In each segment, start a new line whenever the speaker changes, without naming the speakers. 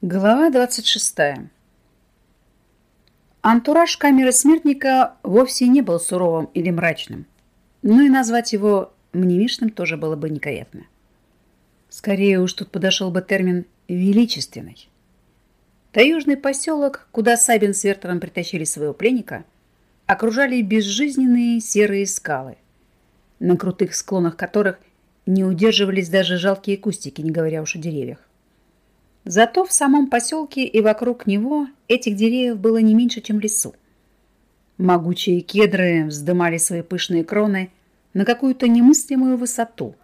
Глава 26. Антураж камеры смертника вовсе не был суровым или мрачным, но и назвать его мнемишным тоже было бы некорректно. Скорее уж тут подошел бы термин «величественный». Таежный поселок, куда Сабин с Вертером притащили своего пленника, окружали безжизненные серые скалы, на крутых склонах которых не удерживались даже жалкие кустики, не говоря уж о деревьях. Зато в самом поселке и вокруг него этих деревьев было не меньше, чем лесу. Могучие кедры вздымали свои пышные кроны на какую-то немыслимую высоту,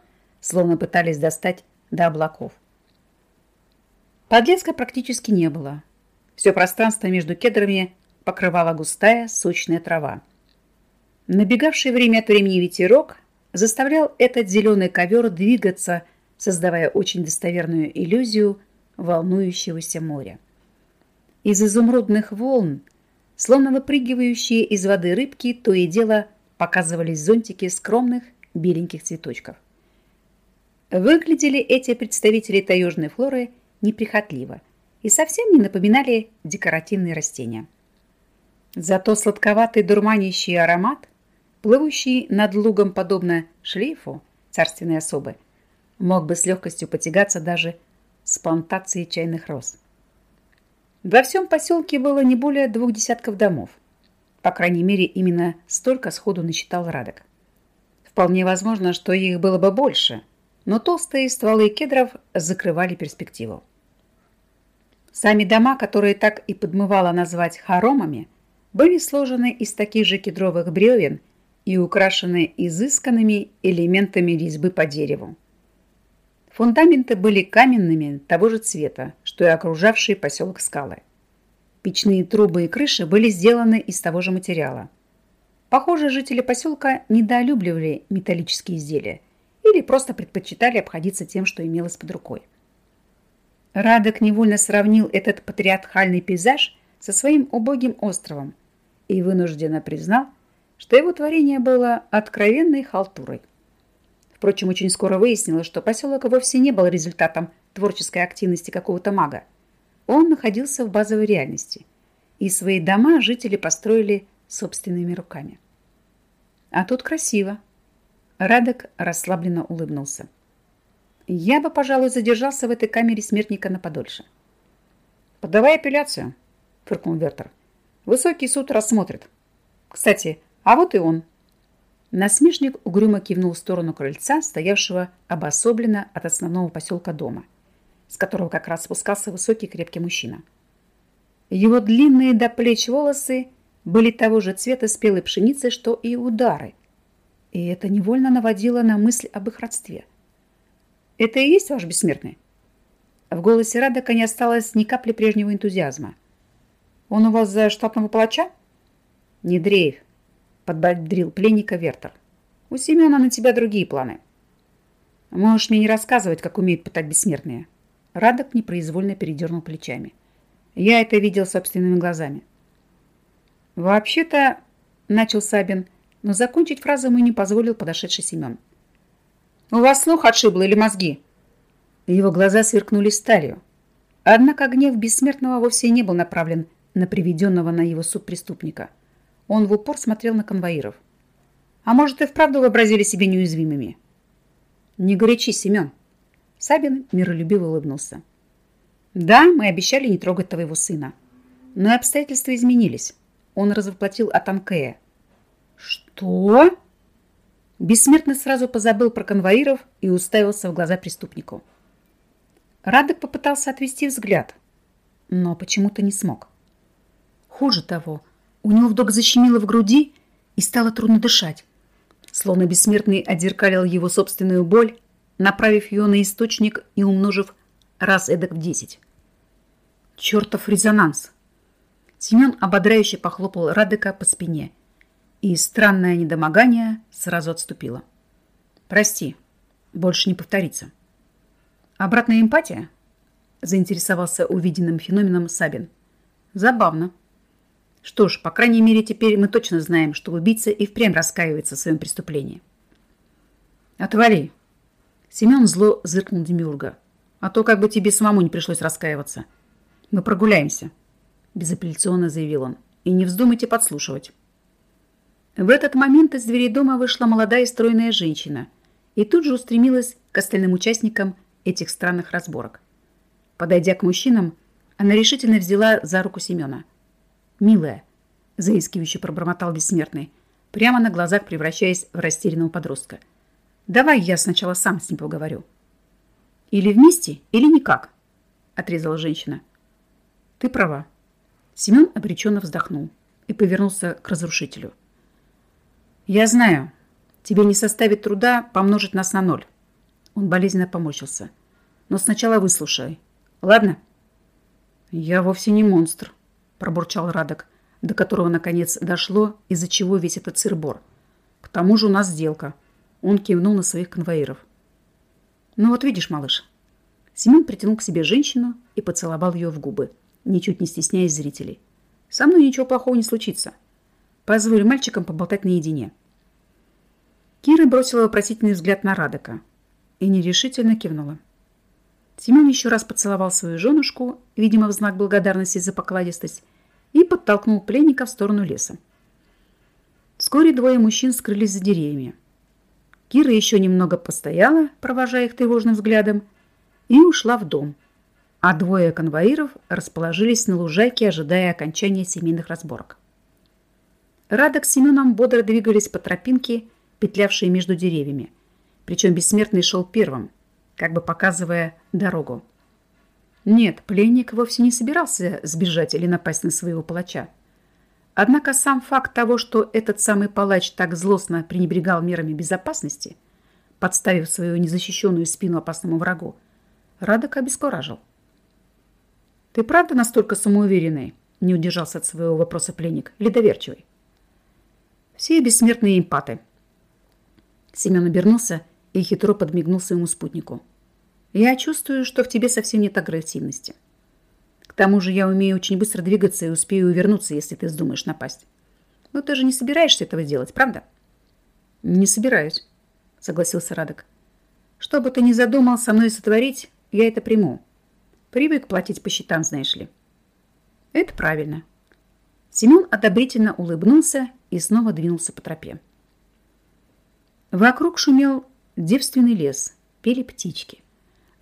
словно пытались достать до облаков. Подлеска практически не было. Все пространство между кедрами покрывала густая сочная трава. Набегавший время от времени ветерок заставлял этот зеленый ковер двигаться, создавая очень достоверную иллюзию – волнующегося моря. Из изумрудных волн, словно выпрыгивающие из воды рыбки, то и дело показывались зонтики скромных беленьких цветочков. Выглядели эти представители таежной флоры неприхотливо и совсем не напоминали декоративные растения. Зато сладковатый дурманящий аромат, плывущий над лугом подобно шлейфу царственной особы, мог бы с легкостью потягаться даже с плантацией чайных роз. Во всем поселке было не более двух десятков домов. По крайней мере, именно столько сходу насчитал Радок. Вполне возможно, что их было бы больше, но толстые стволы кедров закрывали перспективу. Сами дома, которые так и подмывало назвать хоромами, были сложены из таких же кедровых бревен и украшены изысканными элементами резьбы по дереву. Фундаменты были каменными того же цвета, что и окружавшие поселок скалы. Печные трубы и крыши были сделаны из того же материала. Похоже, жители поселка недолюбливали металлические изделия или просто предпочитали обходиться тем, что имелось под рукой. Радок невольно сравнил этот патриархальный пейзаж со своим убогим островом и вынужденно признал, что его творение было откровенной халтурой. Впрочем, очень скоро выяснилось, что поселок вовсе не был результатом творческой активности какого-то мага. Он находился в базовой реальности, и свои дома жители построили собственными руками. А тут красиво. Радок расслабленно улыбнулся. Я бы, пожалуй, задержался в этой камере смертника на подольше. «Подавай апелляцию», — фыркнул Вертер. «Высокий суд рассмотрит. Кстати, а вот и он». Насмешник угрюмо кивнул в сторону крыльца, стоявшего обособленно от основного поселка дома, с которого как раз спускался высокий крепкий мужчина. Его длинные до плеч волосы были того же цвета спелой пшеницы, что и удары, и это невольно наводило на мысль об их родстве. «Это и есть ваш бессмертный?» В голосе Радока не осталось ни капли прежнего энтузиазма. «Он у вас за штатного палача?» «Не дрейф», подбодрил пленника Вертер. У Семена на тебя другие планы. Можешь мне не рассказывать, как умеют пытать бессмертные. Радок непроизвольно передернул плечами. Я это видел собственными глазами. Вообще-то, начал Сабин, но закончить фразу ему не позволил подошедший Семен. У вас слух отшибло или мозги? Его глаза сверкнули сталью. Однако гнев бессмертного вовсе не был направлен на приведенного на его суд преступника – он в упор смотрел на конвоиров. «А может, и вправду вообразили себе неуязвимыми?» «Не горячись, Семен!» Сабин миролюбиво улыбнулся. «Да, мы обещали не трогать твоего сына. Но и обстоятельства изменились. Он развоплотил Атанкея». «Что?» Бессмертный сразу позабыл про конвоиров и уставился в глаза преступнику. Радок попытался отвести взгляд, но почему-то не смог. Хуже того, у него вдруг защемило в груди и стало трудно дышать. Словно бессмертный отзеркалил его собственную боль, направив ее на источник и умножив раз эдак в десять. Чертов резонанс! Семен ободряюще похлопал Радека по спине, и странное недомогание сразу отступило. «Прости, больше не повторится». «Обратная эмпатия?» заинтересовался увиденным феноменом Сабин. «Забавно». Что ж, по крайней мере, теперь мы точно знаем, что убийца и впрямь раскаивается в своем преступлении. Отвали. Семен зло зыркнул Демиурга. А то как бы тебе самому не пришлось раскаиваться. Мы прогуляемся, безапелляционно заявил он. И не вздумайте подслушивать. В этот момент из дверей дома вышла молодая стройная женщина и тут же устремилась к остальным участникам этих странных разборок. Подойдя к мужчинам, она решительно взяла за руку Семена. «Милая», — заискивающе пробормотал бессмертный, прямо на глазах превращаясь в растерянного подростка. «Давай я сначала сам с ним поговорю». «Или вместе, или никак», — отрезала женщина. «Ты права». Семен обреченно вздохнул и повернулся к разрушителю. «Я знаю, тебе не составит труда помножить нас на ноль». Он болезненно поморщился. «Но сначала выслушай. Ладно?» «Я вовсе не монстр», – пробурчал Радок, до которого наконец дошло, из-за чего весь этот сыр-бор. «К тому же у нас сделка». Он кивнул на своих конвоиров. «Ну вот видишь, малыш». Семен притянул к себе женщину и поцеловал ее в губы, ничуть не стесняясь зрителей. «Со мной ничего плохого не случится. Позволь мальчикам поболтать наедине». Кира бросила вопросительный взгляд на Радока и нерешительно кивнула. Семен еще раз поцеловал свою женушку, видимо, в знак благодарности за покладистость, и подтолкнул пленника в сторону леса. Вскоре двое мужчин скрылись за деревьями. Кира еще немного постояла, провожая их тревожным взглядом, и ушла в дом, а двое конвоиров расположились на лужайке, ожидая окончания семейных разборок. Радок с Семеном бодро двигались по тропинке, петлявшей между деревьями, причем Бессмертный шел первым – как бы показывая дорогу. Нет, пленник вовсе не собирался сбежать или напасть на своего палача. Однако сам факт того, что этот самый палач так злостно пренебрегал мерами безопасности, подставив свою незащищенную спину опасному врагу, Радок обескуражил. «Ты правда настолько самоуверенный?» – не удержался от своего вопроса пленник. «Или доверчивый?» «Все бессмертные эмпаты». Семен обернулся и хитро подмигнул своему спутнику. «Я чувствую, что в тебе совсем нет агрессивности. К тому же я умею очень быстро двигаться и успею увернуться, если ты вздумаешь напасть. Но ты же не собираешься этого делать, правда?» «Не собираюсь», — согласился Радок. «Что бы ты ни задумал со мной сотворить, я это приму. Привык платить по счетам, знаешь ли». «Это правильно». Семен одобрительно улыбнулся и снова двинулся по тропе. Вокруг шумел Девственный лес, пели птички,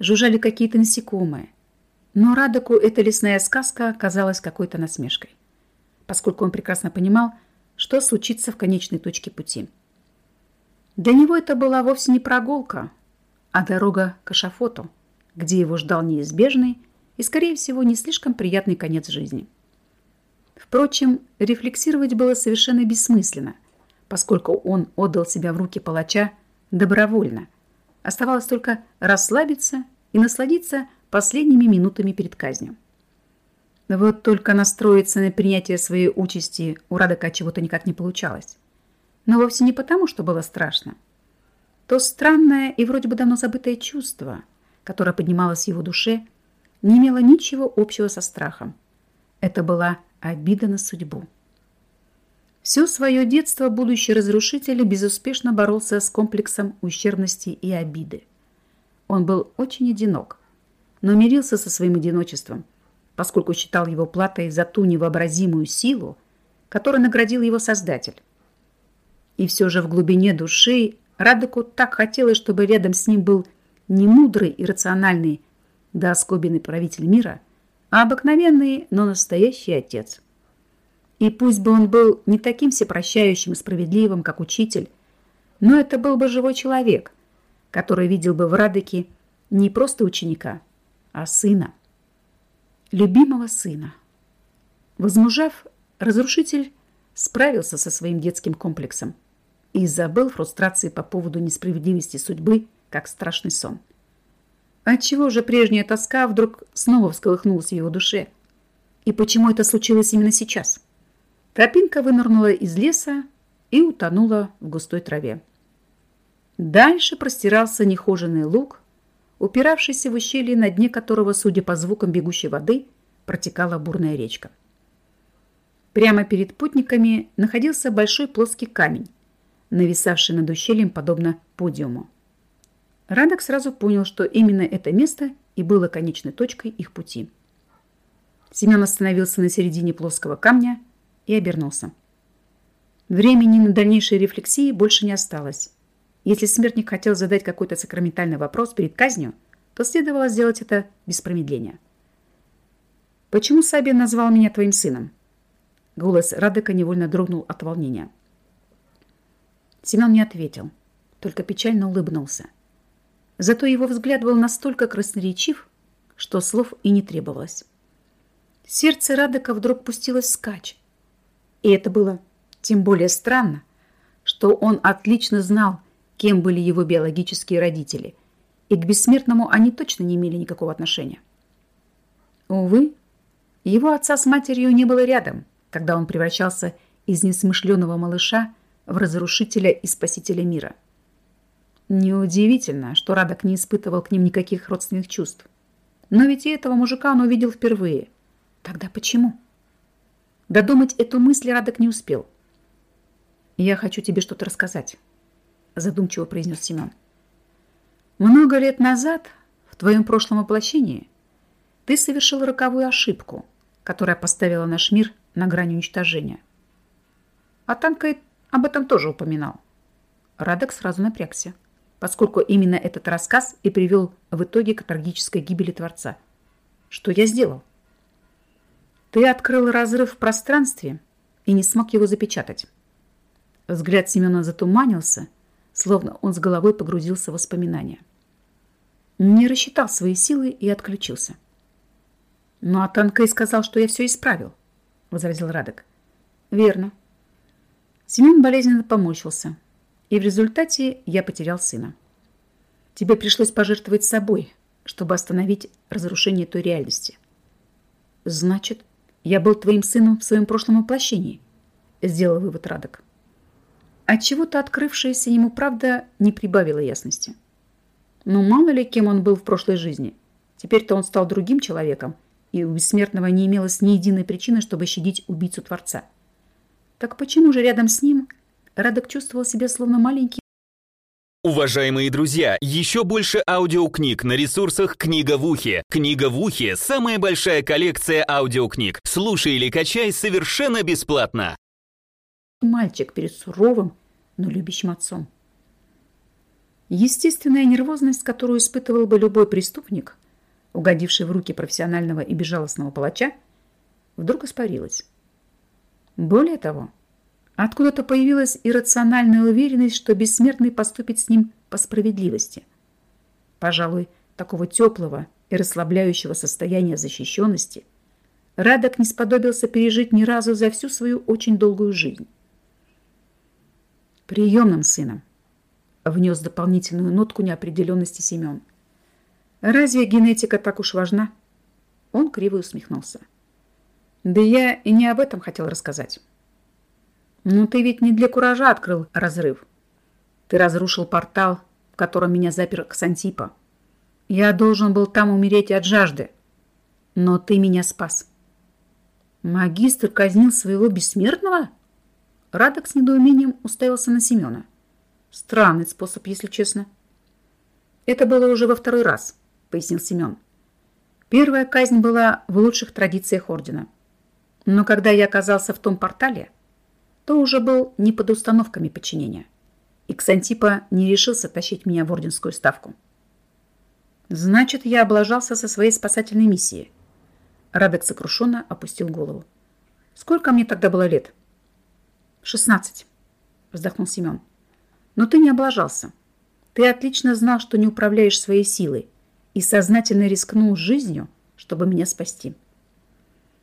жужжали какие-то насекомые. Но Радоку эта лесная сказка казалась какой-то насмешкой, поскольку он прекрасно понимал, что случится в конечной точке пути. Для него это была вовсе не прогулка, а дорога к Ашафоту, где его ждал неизбежный и, скорее всего, не слишком приятный конец жизни. Впрочем, рефлексировать было совершенно бессмысленно, поскольку он отдал себя в руки палача добровольно. Оставалось только расслабиться и насладиться последними минутами перед казнью. Вот только настроиться на принятие своей участи у Радока чего-то никак не получалось. Но вовсе не потому, что было страшно. То странное и вроде бы давно забытое чувство, которое поднималось в его душе, не имело ничего общего со страхом. Это была обида на судьбу. Все свое детство будущий разрушитель безуспешно боролся с комплексом ущербности и обиды. Он был очень одинок, но мирился со своим одиночеством, поскольку считал его платой за ту невообразимую силу, которой наградил его Создатель. И все же в глубине души Радоку так хотелось, чтобы рядом с ним был не мудрый и рациональный, да оскобенный правитель мира, а обыкновенный, но настоящий отец – и пусть бы он был не таким всепрощающим и справедливым, как учитель, но это был бы живой человек, который видел бы в Радыке не просто ученика, а сына. Любимого сына. Возмужав, разрушитель справился со своим детским комплексом и забыл фрустрации по поводу несправедливости судьбы, как страшный сон. Отчего же прежняя тоска вдруг снова всколыхнулась в его душе? И почему это случилось именно сейчас? Тропинка вынырнула из леса и утонула в густой траве. Дальше простирался нехоженный луг, упиравшийся в ущелье, на дне которого, судя по звукам бегущей воды, протекала бурная речка. Прямо перед путниками находился большой плоский камень, нависавший над ущельем подобно подиуму. Радок сразу понял, что именно это место и было конечной точкой их пути. Семен остановился на середине плоского камня и обернулся. Времени на дальнейшие рефлексии больше не осталось. Если смертник хотел задать какой-то сакраментальный вопрос перед казнью, то следовало сделать это без промедления. «Почему Саби назвал меня твоим сыном?» Голос Радека невольно дрогнул от волнения. Семен не ответил, только печально улыбнулся. Зато его взгляд был настолько красноречив, что слов и не требовалось. Сердце Радека вдруг пустилось скач. И это было тем более странно, что он отлично знал, кем были его биологические родители, и к бессмертному они точно не имели никакого отношения. Увы, его отца с матерью не было рядом, когда он превращался из несмышленого малыша в разрушителя и спасителя мира. Неудивительно, что Радок не испытывал к ним никаких родственных чувств. Но ведь и этого мужика он увидел впервые. Тогда почему? Додумать эту мысль Радок не успел. «Я хочу тебе что-то рассказать», – задумчиво произнес Семен. «Много лет назад, в твоем прошлом воплощении, ты совершил роковую ошибку, которая поставила наш мир на грани уничтожения. А Танка об этом тоже упоминал. Радек сразу напрягся, поскольку именно этот рассказ и привел в итоге к трагической гибели Творца. Что я сделал? Ты открыл разрыв в пространстве и не смог его запечатать. Взгляд Семена затуманился, словно он с головой погрузился в воспоминания. Не рассчитал свои силы и отключился. «Ну, а Танкей сказал, что я все исправил», — возразил Радок. «Верно». Семен болезненно помучился, и в результате я потерял сына. Тебе пришлось пожертвовать собой, чтобы остановить разрушение той реальности. Значит, я был твоим сыном в своем прошлом воплощении, сделал вывод Радок. Отчего-то открывшаяся ему правда не прибавила ясности. Но мало ли кем он был в прошлой жизни. Теперь-то он стал другим человеком и у бессмертного не имелось ни единой причины, чтобы щадить убийцу Творца. Так почему же рядом с ним Радок чувствовал себя словно маленький?
Уважаемые друзья, еще больше аудиокниг на ресурсах «Книга в ухе». «Книга в ухе» — самая большая коллекция аудиокниг. Слушай или качай совершенно бесплатно.
Мальчик перед суровым, но любящим отцом. Естественная нервозность, которую испытывал бы любой преступник, угодившей в руки профессионального и безжалостного палача, вдруг испарилась. Более того, откуда-то появилась иррациональная уверенность, что бессмертный поступит с ним по справедливости. Пожалуй, такого теплого и расслабляющего состояния защищенности Радок не сподобился пережить ни разу за всю свою очень долгую жизнь. Приемным сыном внес дополнительную нотку неопределенности Семен – Разве генетика так уж важна? Он криво усмехнулся. Да я и не об этом хотел рассказать. Ну ты ведь не для куража открыл разрыв. Ты разрушил портал, в котором меня запер Ксантипа. Я должен был там умереть от жажды. Но ты меня спас. Магистр казнил своего бессмертного? Радок с недоумением уставился на Семена. Странный способ, если честно. Это было уже во второй раз пояснил Семен. Первая казнь была в лучших традициях ордена. Но когда я оказался в том портале, то уже был не под установками подчинения. И Ксантипа не решился тащить меня в орденскую ставку. Значит, я облажался со своей спасательной миссией. Радек сокрушенно опустил голову. Сколько мне тогда было лет? Шестнадцать, вздохнул Семен. Но ты не облажался. Ты отлично знал, что не управляешь своей силой и сознательно рискнул жизнью, чтобы меня спасти.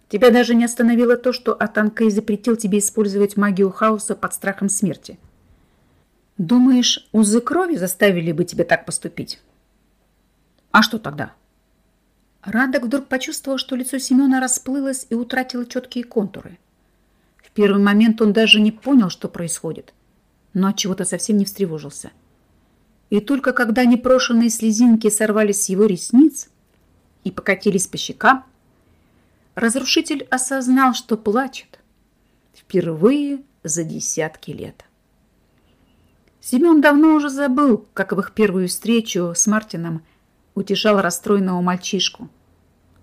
Тебя даже не остановило то, что Атанкей запретил тебе использовать магию хаоса под страхом смерти. Думаешь, узы крови заставили бы тебя так поступить? А что тогда? Радок вдруг почувствовал, что лицо Семена расплылось и утратило четкие контуры. В первый момент он даже не понял, что происходит, но от чего-то совсем не встревожился. И только когда непрошенные слезинки сорвались с его ресниц и покатились по щекам, разрушитель осознал, что плачет впервые за десятки лет. Семен давно уже забыл, как в их первую встречу с Мартином утешал расстроенного мальчишку,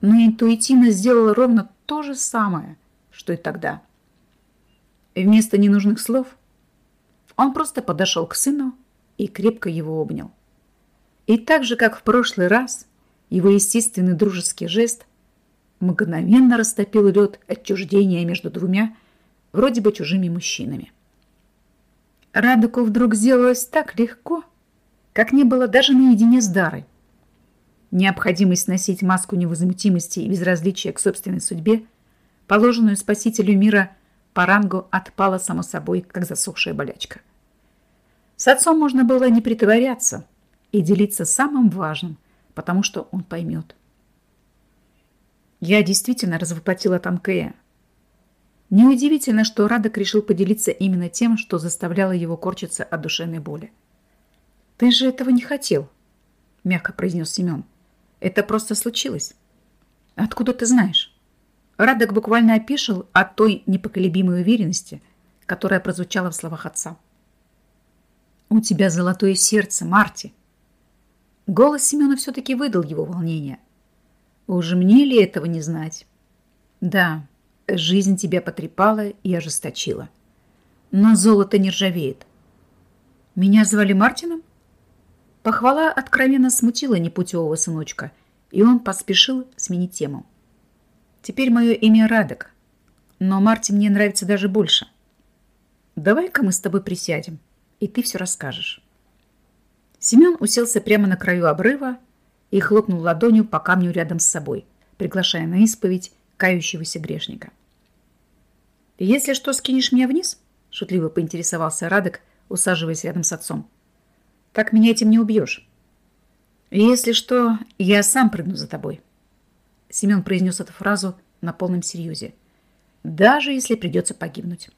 но интуитивно сделал ровно то же самое, что и тогда. Вместо ненужных слов он просто подошел к сыну и крепко его обнял. И так же, как в прошлый раз, его естественный дружеский жест мгновенно растопил лед отчуждения между двумя вроде бы чужими мужчинами. Радоку вдруг сделалось так легко, как не было даже наедине с Дарой. Необходимость носить маску невозмутимости и безразличия к собственной судьбе, положенную спасителю мира по рангу, отпала само собой, как засохшая болячка. С отцом можно было не притворяться и делиться самым важным, потому что он поймет. Я действительно развоплотила Танкея. Неудивительно, что Радок решил поделиться именно тем, что заставляло его корчиться от душевной боли. «Ты же этого не хотел», — мягко произнес Семен. «Это просто случилось». «Откуда ты знаешь?» Радок буквально опешил от той непоколебимой уверенности, которая прозвучала в словах отца. «У тебя золотое сердце, Марти!» Голос Семена все-таки выдал его волнение. «Уж мне ли этого не знать?» «Да, жизнь тебя потрепала и ожесточила. Но золото не ржавеет». «Меня звали Мартином?» Похвала откровенно смутила непутевого сыночка, и он поспешил сменить тему. «Теперь мое имя Радок, но Марти мне нравится даже больше. Давай-ка мы с тобой присядем, и ты все расскажешь». Семен уселся прямо на краю обрыва и хлопнул ладонью по камню рядом с собой, приглашая на исповедь кающегося грешника. «Если что, скинешь меня вниз?» – шутливо поинтересовался Радок, усаживаясь рядом с отцом. Так меня этим не убьешь. Если что, я сам прыгну за тобой. Семен произнес эту фразу на полном серьезе. Даже если придется погибнуть.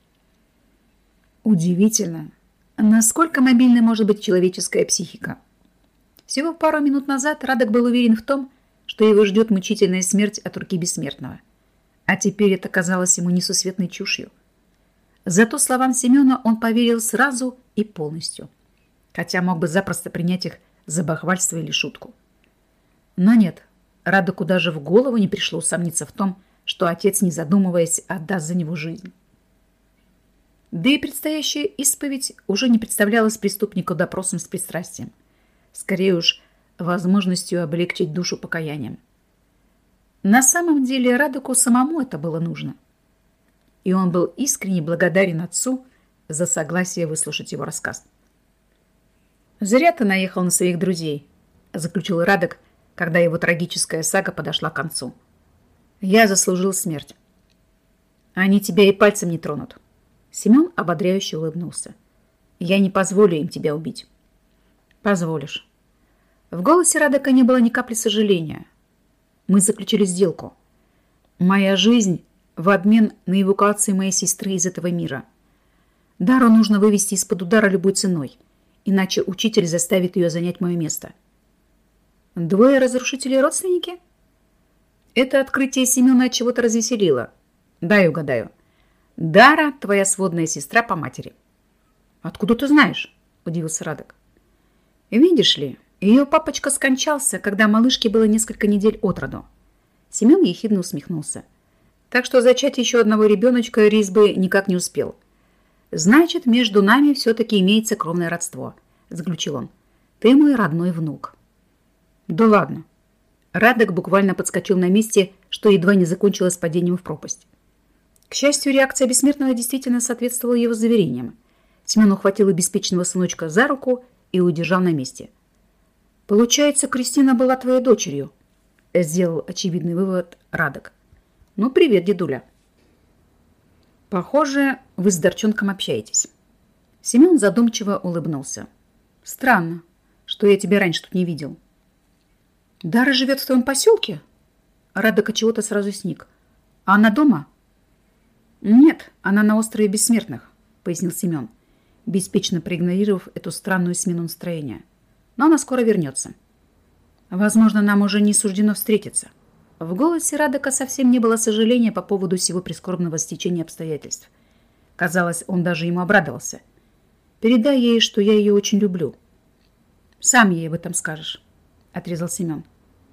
Удивительно, насколько мобильной может быть человеческая психика. Всего пару минут назад Радок был уверен в том, что его ждет мучительная смерть от руки бессмертного. А теперь это казалось ему несусветной чушью. Зато словам Семена он поверил сразу и полностью – хотя мог бы запросто принять их за бахвальство или шутку. Но нет, Радоку даже в голову не пришло усомниться в том, что отец, не задумываясь, отдаст за него жизнь. Да и предстоящая исповедь уже не представлялась преступнику допросом с пристрастием. Скорее уж, возможностью облегчить душу покаянием. На самом деле Радоку самому это было нужно. И он был искренне благодарен отцу за согласие выслушать его рассказ. «Зря ты наехал на своих друзей», — заключил Радок, когда его трагическая сага подошла к концу. «Я заслужил смерть». «Они тебя и пальцем не тронут». Семен ободряюще улыбнулся. «Я не позволю им тебя убить». «Позволишь». В голосе Радока не было ни капли сожаления. Мы заключили сделку. Моя жизнь в обмен на эвакуацию моей сестры из этого мира. Дару нужно вывести из-под удара любой ценой — иначе учитель заставит ее занять мое место. Двое разрушителей родственники? Это открытие Семена от чего-то развеселило. Дай угадаю. Дара – твоя сводная сестра по матери. Откуда ты знаешь? Удивился Радок. Видишь ли, ее папочка скончался, когда малышке было несколько недель от роду. Семен ехидно усмехнулся. Так что зачать еще одного ребеночка Рис бы никак не успел – Значит, между нами все-таки имеется кровное родство, заключил он. Ты мой родной внук. Да ладно. Радок буквально подскочил на месте, что едва не закончилось падением в пропасть. К счастью, реакция бессмертного действительно соответствовала его заверениям. Семен ухватил обеспеченного сыночка за руку и удержал на месте. «Получается, Кристина была твоей дочерью», — сделал очевидный вывод Радок. «Ну, привет, дедуля». Похоже, вы с Дорчонком общаетесь. Семен задумчиво улыбнулся. Странно, что я тебя раньше тут не видел. Дара живет в твоем поселке? Радока чего-то сразу сник. А она дома? Нет, она на острове Бессмертных, пояснил Семен, беспечно проигнорировав эту странную смену настроения. Но она скоро вернется. Возможно, нам уже не суждено встретиться. В голосе Радока совсем не было сожаления по поводу всего прискорбного стечения обстоятельств. Казалось, он даже ему обрадовался. «Передай ей, что я ее очень люблю». «Сам ей об этом скажешь», — отрезал Семен.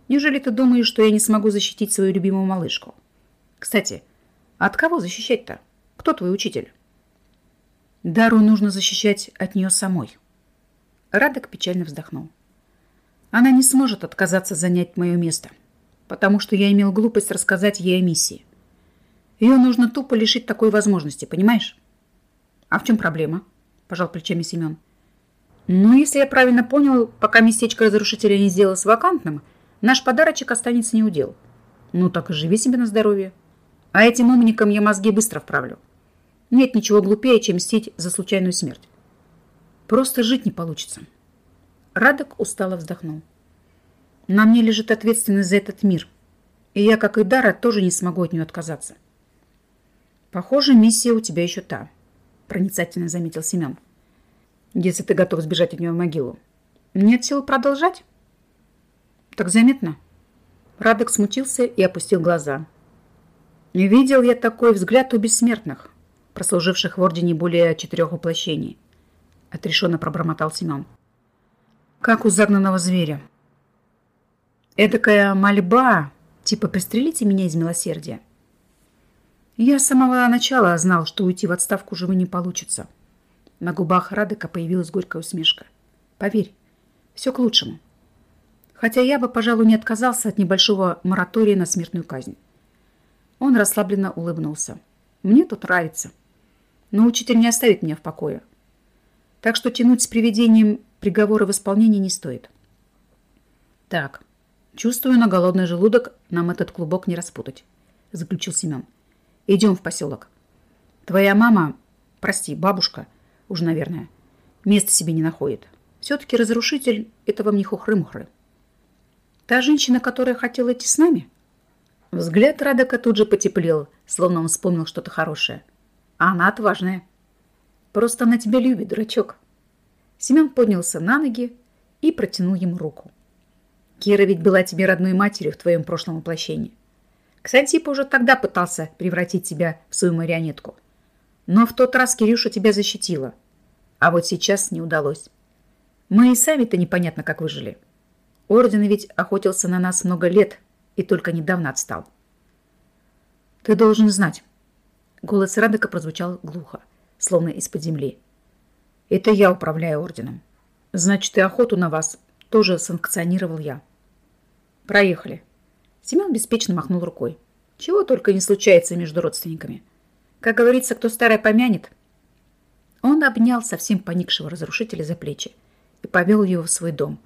«Неужели ты думаешь, что я не смогу защитить свою любимую малышку?» Кстати, от кого защищать-то? Кто твой учитель? Дару нужно защищать от нее самой. Радок печально вздохнул. Она не сможет отказаться занять мое место, потому что я имел глупость рассказать ей о миссии. Ее нужно тупо лишить такой возможности, понимаешь? А в чем проблема? Пожал плечами Семен. Ну, если я правильно понял, пока местечко разрушителя не сделалось вакантным, наш подарочек останется неудел. Ну, так и живи себе на здоровье. А этим умникам я мозги быстро вправлю. Нет ничего глупее, чем мстить за случайную смерть. Просто жить не получится. Радок устало вздохнул. На мне лежит ответственность за этот мир. И я, как и Дара, тоже не смогу от нее отказаться. Похоже, миссия у тебя еще та, проницательно заметил Семен. Если ты готов сбежать от нее в могилу. Нет сил продолжать? Так заметно. Радок смутился и опустил глаза. Видел я такой взгляд у бессмертных прослуживших в Ордене более четырех воплощений. Отрешенно пробормотал Семен. Как у загнанного зверя. Эдакая мольба, типа «пристрелите меня из милосердия». Я с самого начала знал, что уйти в отставку живы не получится. На губах Радека появилась горькая усмешка. Поверь, все к лучшему. Хотя я бы, пожалуй, не отказался от небольшого моратория на смертную казнь. Он расслабленно улыбнулся. Мне тут нравится но учитель не оставит меня в покое. Так что тянуть с приведением приговора в исполнение не стоит. Так, чувствую на голодный желудок нам этот клубок не распутать, заключил Семен. Идем в поселок. Твоя мама, прости, бабушка, уже, наверное, места себе не находит. Все-таки разрушитель – это вам не хухры-мухры. Та женщина, которая хотела идти с нами? Взгляд Радока тут же потеплел, словно он вспомнил что-то хорошее – а она отважная. Просто она тебя любит, дурачок. Семен поднялся на ноги и протянул ему руку. Кира ведь была тебе родной матерью в твоем прошлом воплощении. Ксантипа уже тогда пытался превратить тебя в свою марионетку. Но в тот раз Кирюша тебя защитила. А вот сейчас не удалось. Мы и сами-то непонятно, как выжили. Орден ведь охотился на нас много лет и только недавно отстал. Ты должен знать, Голос Радека прозвучал глухо, словно из-под земли. «Это я управляю орденом. Значит, и охоту на вас тоже санкционировал я». «Проехали». Семен беспечно махнул рукой. «Чего только не случается между родственниками. Как говорится, кто старое помянет». Он обнял совсем поникшего разрушителя за плечи и повел его в свой дом.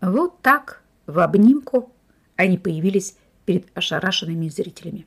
Вот так, в обнимку, они появились перед ошарашенными зрителями.